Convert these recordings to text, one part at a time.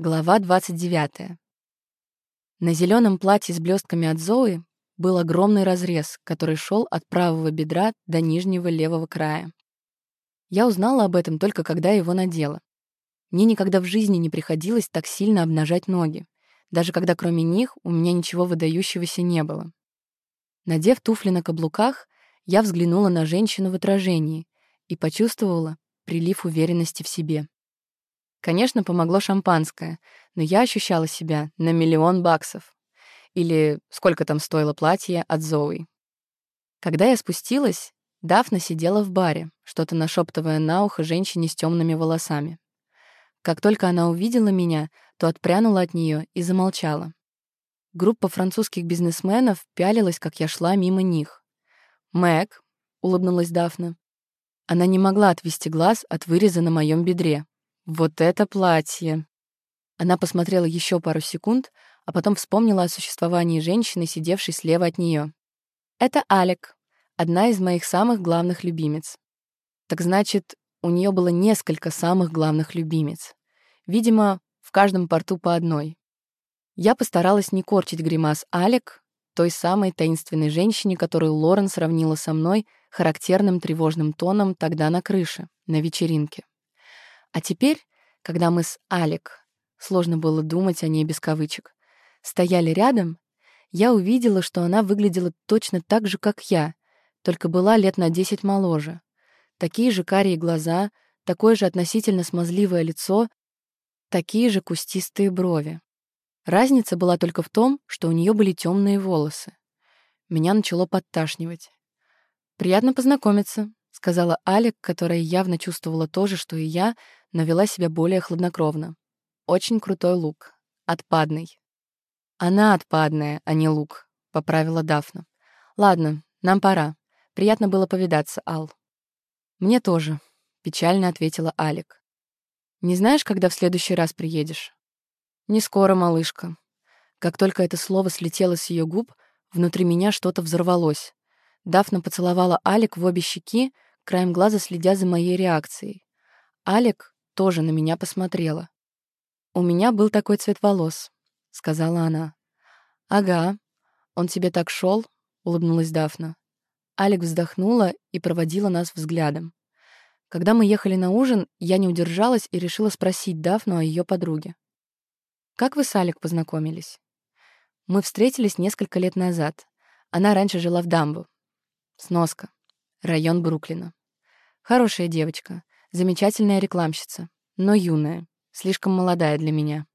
Глава 29. На зеленом платье с блестками от Зои был огромный разрез, который шел от правого бедра до нижнего левого края. Я узнала об этом только когда его надела. Мне никогда в жизни не приходилось так сильно обнажать ноги, даже когда кроме них у меня ничего выдающегося не было. Надев туфли на каблуках, я взглянула на женщину в отражении и почувствовала прилив уверенности в себе. Конечно, помогло шампанское, но я ощущала себя на миллион баксов. Или сколько там стоило платье от Зои. Когда я спустилась, Дафна сидела в баре, что-то нашептывая на ухо женщине с темными волосами. Как только она увидела меня, то отпрянула от нее и замолчала. Группа французских бизнесменов пялилась, как я шла мимо них. «Мэг», — улыбнулась Дафна. Она не могла отвести глаз от выреза на моем бедре, вот это платье! Она посмотрела еще пару секунд, а потом вспомнила о существовании женщины, сидевшей слева от нее. Это Алек, одна из моих самых главных любимец. Так значит, у нее было несколько самых главных любимец. Видимо, в каждом порту по одной. Я постаралась не корчить гримас Алек, той самой таинственной женщине, которую Лорен сравнила со мной характерным тревожным тоном тогда на крыше, на вечеринке. А теперь, когда мы с Алек, сложно было думать о ней без кавычек, стояли рядом, я увидела, что она выглядела точно так же, как я, только была лет на десять моложе. Такие же карие глаза, такое же относительно смазливое лицо, такие же кустистые брови. Разница была только в том, что у нее были темные волосы. Меня начало подташнивать. «Приятно познакомиться», — сказала Алек, которая явно чувствовала то же, что и я, но вела себя более хладнокровно. Очень крутой лук. Отпадный. Она отпадная, а не лук, поправила Дафна. Ладно, нам пора. Приятно было повидаться, Ал. Мне тоже, печально ответила Алик. Не знаешь, когда в следующий раз приедешь? Не скоро, малышка. Как только это слово слетело с ее губ, внутри меня что-то взорвалось. Дафна поцеловала Алик в обе щеки, краем глаза следя за моей реакцией. Алик тоже на меня посмотрела. «У меня был такой цвет волос», — сказала она. «Ага, он тебе так шел, улыбнулась Дафна. Алекс вздохнула и проводила нас взглядом. Когда мы ехали на ужин, я не удержалась и решила спросить Дафну о ее подруге. «Как вы с Алек познакомились?» «Мы встретились несколько лет назад. Она раньше жила в Дамбу. Сноска. Район Бруклина. Хорошая девочка. Замечательная рекламщица, но юная, слишком молодая для меня.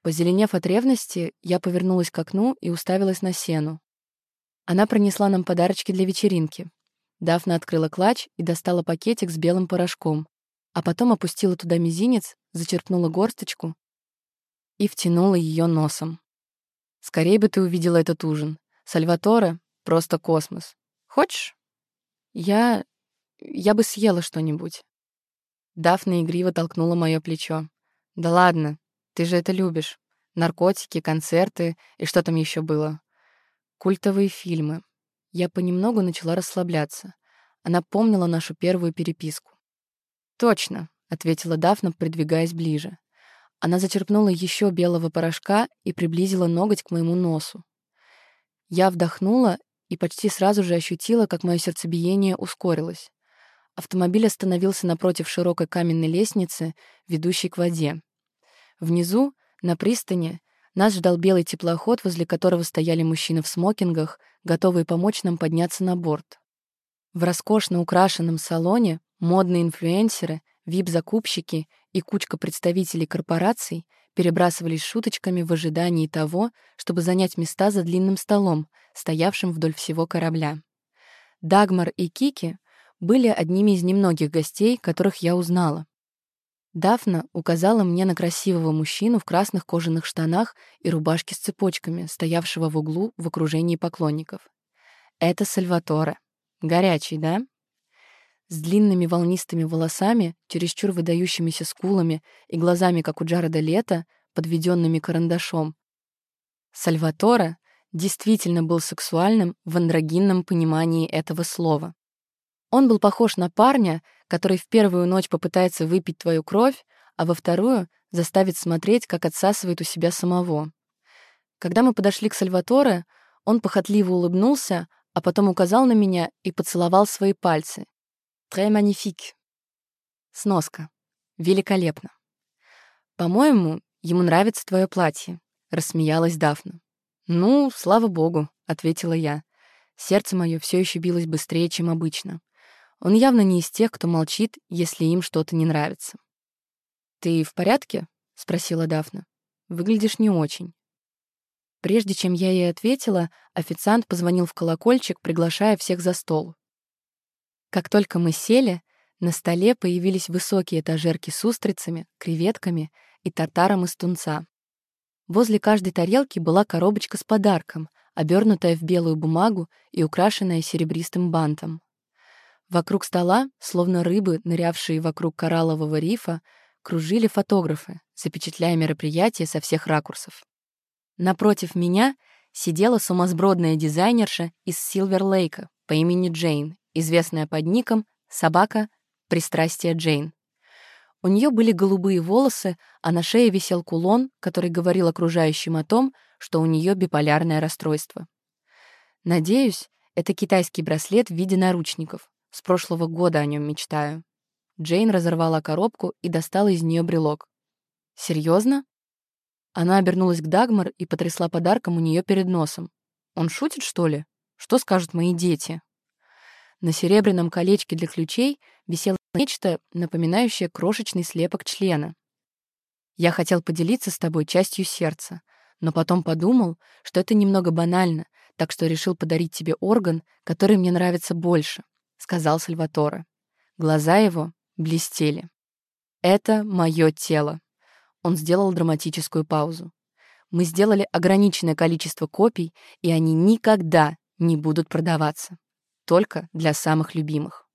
Позеленев от ревности, я повернулась к окну и уставилась на сену. Она принесла нам подарочки для вечеринки. Дафна открыла клатч и достала пакетик с белым порошком, а потом опустила туда мизинец, зачерпнула горсточку и втянула ее носом. «Скорее бы ты увидела этот ужин. Сальваторе — просто космос. Хочешь?» «Я... я бы съела что-нибудь». Дафна игриво толкнула мое плечо. «Да ладно, ты же это любишь. Наркотики, концерты и что там еще было? Культовые фильмы». Я понемногу начала расслабляться. Она помнила нашу первую переписку. «Точно», — ответила Дафна, придвигаясь ближе. Она зачерпнула еще белого порошка и приблизила ноготь к моему носу. Я вдохнула и почти сразу же ощутила, как мое сердцебиение ускорилось. Автомобиль остановился напротив широкой каменной лестницы, ведущей к воде. Внизу, на пристани, нас ждал белый теплоход, возле которого стояли мужчины в смокингах, готовые помочь нам подняться на борт. В роскошно украшенном салоне модные инфлюенсеры, вип-закупщики и кучка представителей корпораций перебрасывались шуточками в ожидании того, чтобы занять места за длинным столом, стоявшим вдоль всего корабля. Дагмар и Кики были одними из немногих гостей, которых я узнала. Дафна указала мне на красивого мужчину в красных кожаных штанах и рубашке с цепочками, стоявшего в углу в окружении поклонников. Это Сальваторе. Горячий, да? С длинными волнистыми волосами, чересчур выдающимися скулами и глазами, как у Джареда Лето, подведенными карандашом. Сальваторе действительно был сексуальным в андрогинном понимании этого слова. Он был похож на парня, который в первую ночь попытается выпить твою кровь, а во вторую заставит смотреть, как отсасывает у себя самого. Когда мы подошли к Сальваторе, он похотливо улыбнулся, а потом указал на меня и поцеловал свои пальцы. «Très magnifique». Сноска. Великолепно. «По-моему, ему нравится твое платье», — рассмеялась Дафна. «Ну, слава богу», — ответила я. Сердце мое все еще билось быстрее, чем обычно. Он явно не из тех, кто молчит, если им что-то не нравится. «Ты в порядке?» — спросила Дафна. «Выглядишь не очень». Прежде чем я ей ответила, официант позвонил в колокольчик, приглашая всех за стол. Как только мы сели, на столе появились высокие этажерки с устрицами, креветками и тартаром из тунца. Возле каждой тарелки была коробочка с подарком, обернутая в белую бумагу и украшенная серебристым бантом. Вокруг стола, словно рыбы, нырявшие вокруг кораллового рифа, кружили фотографы, запечатляя мероприятие со всех ракурсов. Напротив меня сидела сумасбродная дизайнерша из Силвер-Лейка по имени Джейн, известная под ником «Собака. Пристрастие Джейн». У нее были голубые волосы, а на шее висел кулон, который говорил окружающим о том, что у нее биполярное расстройство. Надеюсь, это китайский браслет в виде наручников. С прошлого года о нем мечтаю. Джейн разорвала коробку и достала из нее брелок. Серьезно? Она обернулась к Дагмар и потрясла подарком у нее перед носом. «Он шутит, что ли? Что скажут мои дети?» На серебряном колечке для ключей висело нечто, напоминающее крошечный слепок члена. «Я хотел поделиться с тобой частью сердца, но потом подумал, что это немного банально, так что решил подарить тебе орган, который мне нравится больше», — сказал Сальваторе. Глаза его блестели. «Это мое тело». Он сделал драматическую паузу. Мы сделали ограниченное количество копий, и они никогда не будут продаваться. Только для самых любимых.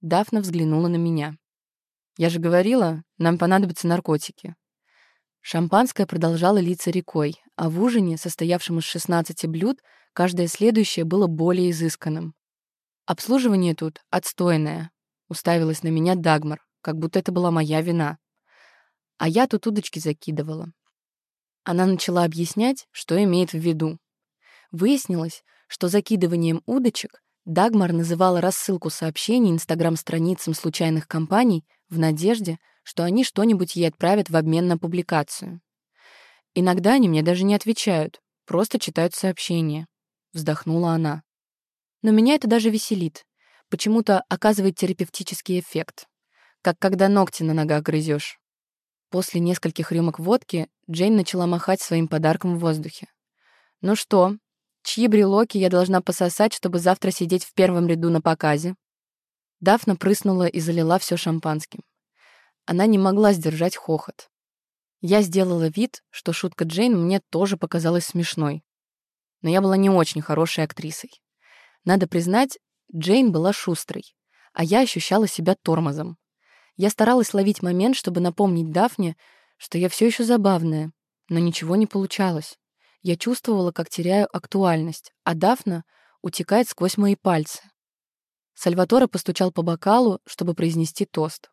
Дафна взглянула на меня. «Я же говорила, нам понадобятся наркотики». Шампанское продолжало литься рекой, а в ужине, состоявшем из 16 блюд, каждое следующее было более изысканным. «Обслуживание тут отстойное», — уставилась на меня Дагмар, как будто это была моя вина. А я тут удочки закидывала. Она начала объяснять, что имеет в виду. Выяснилось, что закидыванием удочек Дагмар называла рассылку сообщений инстаграм-страницам случайных компаний в надежде, что они что-нибудь ей отправят в обмен на публикацию. Иногда они мне даже не отвечают, просто читают сообщения. Вздохнула она. Но меня это даже веселит. Почему-то оказывает терапевтический эффект. Как когда ногти на ногах грызешь. После нескольких рюмок водки Джейн начала махать своим подарком в воздухе. «Ну что, чьи брелоки я должна пососать, чтобы завтра сидеть в первом ряду на показе?» Дафна прыснула и залила все шампанским. Она не могла сдержать хохот. Я сделала вид, что шутка Джейн мне тоже показалась смешной. Но я была не очень хорошей актрисой. Надо признать, Джейн была шустрой, а я ощущала себя тормозом. Я старалась ловить момент, чтобы напомнить Дафне, что я все еще забавная, но ничего не получалось. Я чувствовала, как теряю актуальность, а Дафна утекает сквозь мои пальцы. Сальваторе постучал по бокалу, чтобы произнести тост.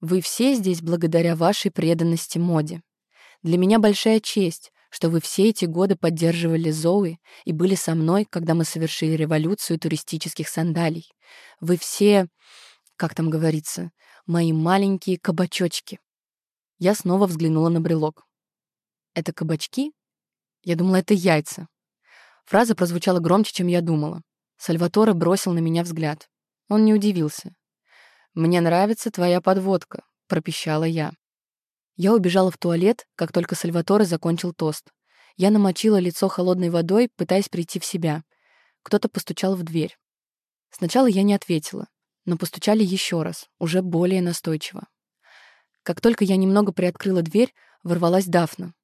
«Вы все здесь благодаря вашей преданности моде. Для меня большая честь, что вы все эти годы поддерживали Зои и были со мной, когда мы совершили революцию туристических сандалий. Вы все, как там говорится, мои маленькие кабачочки. Я снова взглянула на брелок. «Это кабачки?» Я думала, это яйца. Фраза прозвучала громче, чем я думала. Сальваторе бросил на меня взгляд. Он не удивился. «Мне нравится твоя подводка», — пропищала я. Я убежала в туалет, как только Сальваторе закончил тост. Я намочила лицо холодной водой, пытаясь прийти в себя. Кто-то постучал в дверь. Сначала я не ответила но постучали еще раз, уже более настойчиво. Как только я немного приоткрыла дверь, ворвалась Дафна.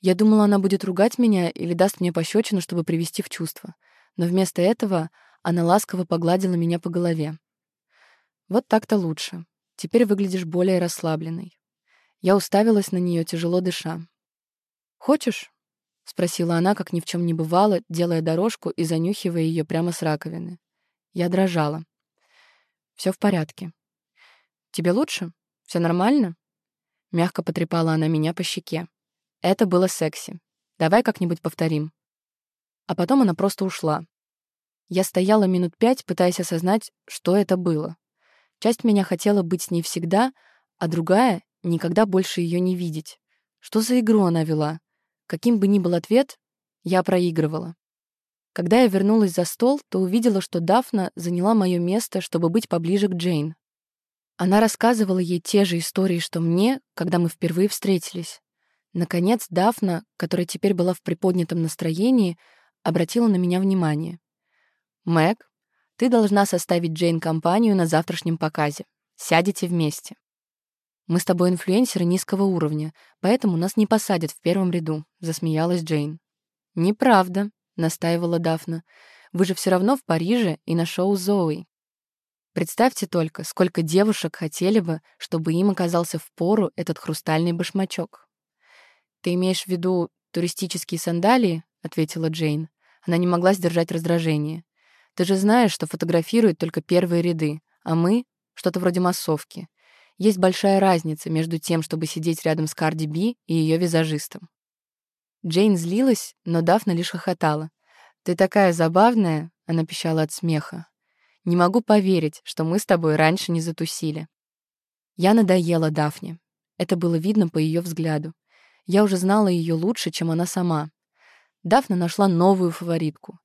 Я думала, она будет ругать меня или даст мне пощечину, чтобы привести в чувство. Но вместо этого она ласково погладила меня по голове. «Вот так-то лучше. Теперь выглядишь более расслабленной». Я уставилась на нее, тяжело дыша. «Хочешь?» — спросила она, как ни в чем не бывало, делая дорожку и занюхивая ее прямо с раковины. Я дрожала. Все в порядке. Тебе лучше? Все нормально? — мягко потрепала она меня по щеке. «Это было секси. Давай как-нибудь повторим». А потом она просто ушла. Я стояла минут пять, пытаясь осознать, что это было. Часть меня хотела быть с ней всегда, а другая — никогда больше ее не видеть. Что за игру она вела? Каким бы ни был ответ, я проигрывала. Когда я вернулась за стол, то увидела, что Дафна заняла мое место, чтобы быть поближе к Джейн. Она рассказывала ей те же истории, что мне, когда мы впервые встретились. Наконец, Дафна, которая теперь была в приподнятом настроении, обратила на меня внимание. «Мэг, ты должна составить Джейн компанию на завтрашнем показе. Сядете вместе. Мы с тобой инфлюенсеры низкого уровня, поэтому нас не посадят в первом ряду», — засмеялась Джейн. «Неправда», — настаивала Дафна. «Вы же все равно в Париже и на шоу Зои. Представьте только, сколько девушек хотели бы, чтобы им оказался в пору этот хрустальный башмачок». «Ты имеешь в виду туристические сандалии?» — ответила Джейн. Она не могла сдержать раздражение. «Ты же знаешь, что фотографируют только первые ряды, а мы — что-то вроде массовки. Есть большая разница между тем, чтобы сидеть рядом с Карди Би и ее визажистом. Джейн злилась, но Дафна лишь хохотала. «Ты такая забавная!» — она пищала от смеха. «Не могу поверить, что мы с тобой раньше не затусили». Я надоела Дафне. Это было видно по ее взгляду. Я уже знала ее лучше, чем она сама. Дафна нашла новую фаворитку.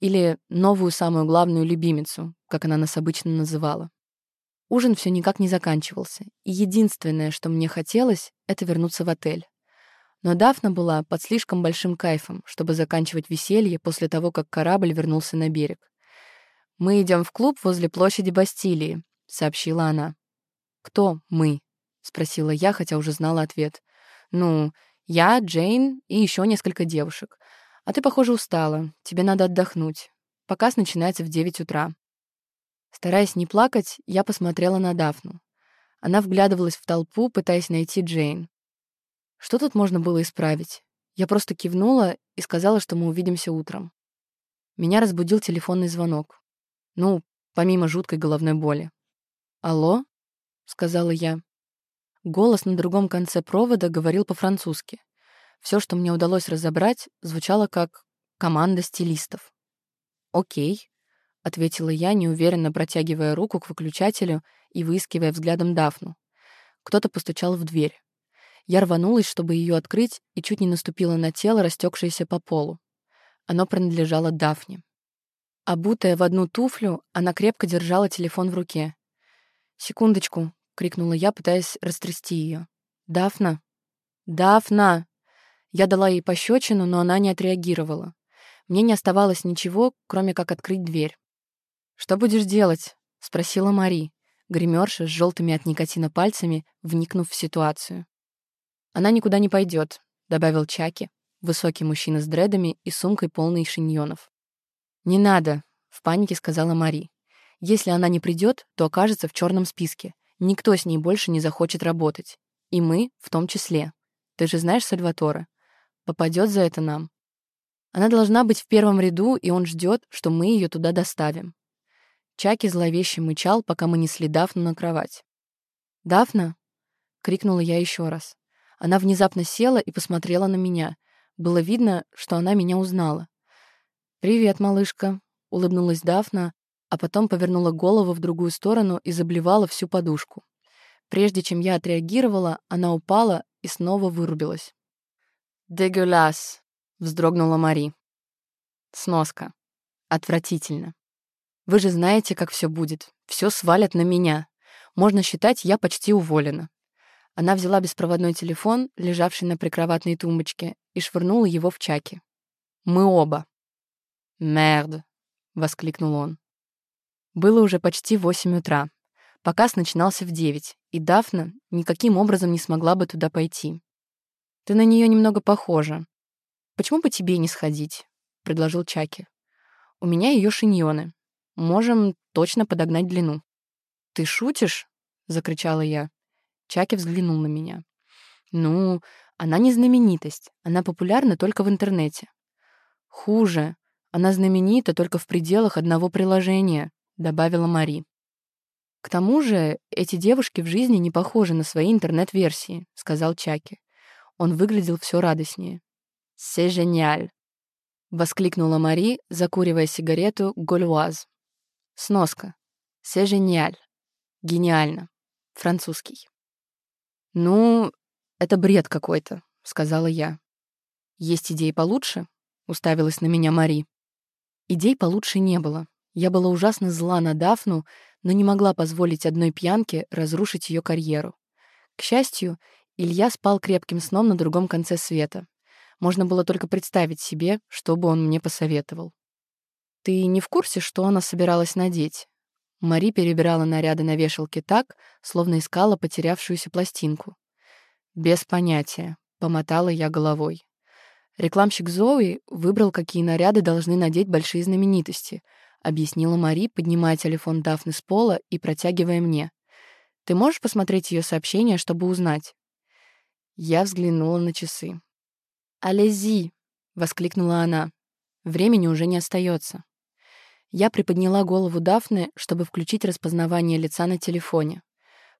Или новую самую главную любимицу, как она нас обычно называла. Ужин все никак не заканчивался, и единственное, что мне хотелось, это вернуться в отель. Но Дафна была под слишком большим кайфом, чтобы заканчивать веселье после того, как корабль вернулся на берег. «Мы идем в клуб возле площади Бастилии», — сообщила она. «Кто мы?» — спросила я, хотя уже знала ответ. «Ну, я, Джейн и еще несколько девушек. А ты, похоже, устала. Тебе надо отдохнуть. Показ начинается в девять утра. Стараясь не плакать, я посмотрела на Дафну. Она вглядывалась в толпу, пытаясь найти Джейн. Что тут можно было исправить? Я просто кивнула и сказала, что мы увидимся утром. Меня разбудил телефонный звонок. Ну, помимо жуткой головной боли. «Алло?» — сказала я. Голос на другом конце провода говорил по-французски. Все, что мне удалось разобрать, звучало как «команда стилистов». «Окей», — ответила я, неуверенно протягивая руку к выключателю и выискивая взглядом Дафну. Кто-то постучал в дверь. Я рванулась, чтобы ее открыть, и чуть не наступила на тело, растекшееся по полу. Оно принадлежало Дафне. Обутая в одну туфлю, она крепко держала телефон в руке. «Секундочку», — крикнула я, пытаясь растрясти ее. «Дафна! Дафна!» Я дала ей пощечину, но она не отреагировала. Мне не оставалось ничего, кроме как открыть дверь. «Что будешь делать?» — спросила Мари, гримерша с желтыми от никотина пальцами, вникнув в ситуацию. «Она никуда не пойдет», — добавил Чаки, высокий мужчина с дредами и сумкой полной шиньонов. «Не надо», — в панике сказала Мари. «Если она не придет, то окажется в черном списке. Никто с ней больше не захочет работать. И мы в том числе. Ты же знаешь Сальватора. Попадет за это нам. Она должна быть в первом ряду, и он ждет, что мы ее туда доставим. Чаки зловеще мычал, пока мы несли Дафну на кровать. «Дафна?» — крикнула я еще раз. Она внезапно села и посмотрела на меня. Было видно, что она меня узнала. «Привет, малышка», — улыбнулась Дафна, а потом повернула голову в другую сторону и заблевала всю подушку. Прежде чем я отреагировала, она упала и снова вырубилась. «Дегюляс», — вздрогнула Мари. Сноска. Отвратительно. Вы же знаете, как все будет. Все свалят на меня. Можно считать, я почти уволена. Она взяла беспроводной телефон, лежавший на прикроватной тумбочке, и швырнула его в чаки. Мы оба. «Мерд!» — воскликнул он. Было уже почти восемь утра. Показ начинался в девять, и Дафна никаким образом не смогла бы туда пойти. «Ты на нее немного похожа. Почему бы тебе не сходить?» — предложил Чаки. «У меня ее шиньоны. Можем точно подогнать длину». «Ты шутишь?» — закричала я. Чаки взглянул на меня. «Ну, она не знаменитость. Она популярна только в интернете». «Хуже. Она знаменита только в пределах одного приложения», — добавила Мари. «К тому же эти девушки в жизни не похожи на свои интернет-версии», — сказал Чаки. Он выглядел все радостнее. «Се гениаль!» — воскликнула Мари, закуривая сигарету «Гольвуаз». Сноска. «Се гениаль!» «Гениально!» Французский. «Ну, это бред какой-то», — сказала я. «Есть идеи получше?» — уставилась на меня Мари. Идей получше не было. Я была ужасно зла на Дафну, но не могла позволить одной пьянке разрушить ее карьеру. К счастью, Илья спал крепким сном на другом конце света. Можно было только представить себе, что бы он мне посоветовал. «Ты не в курсе, что она собиралась надеть?» Мари перебирала наряды на вешалке так, словно искала потерявшуюся пластинку. «Без понятия», — помотала я головой. Рекламщик Зои выбрал, какие наряды должны надеть большие знаменитости —— объяснила Мари, поднимая телефон Дафны с пола и протягивая мне. «Ты можешь посмотреть ее сообщение, чтобы узнать?» Я взглянула на часы. «Алези!» — воскликнула она. «Времени уже не остается. Я приподняла голову Дафны, чтобы включить распознавание лица на телефоне.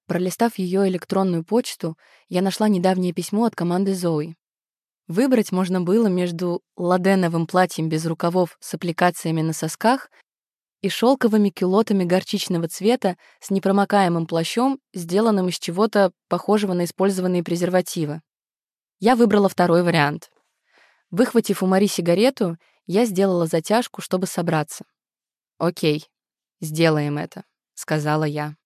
Пролистав ее электронную почту, я нашла недавнее письмо от команды Зои. Выбрать можно было между ладеновым платьем без рукавов с аппликациями на сосках и шелковыми кюлотами горчичного цвета с непромокаемым плащом, сделанным из чего-то похожего на использованные презервативы. Я выбрала второй вариант. Выхватив у Мари сигарету, я сделала затяжку, чтобы собраться. «Окей, сделаем это», — сказала я.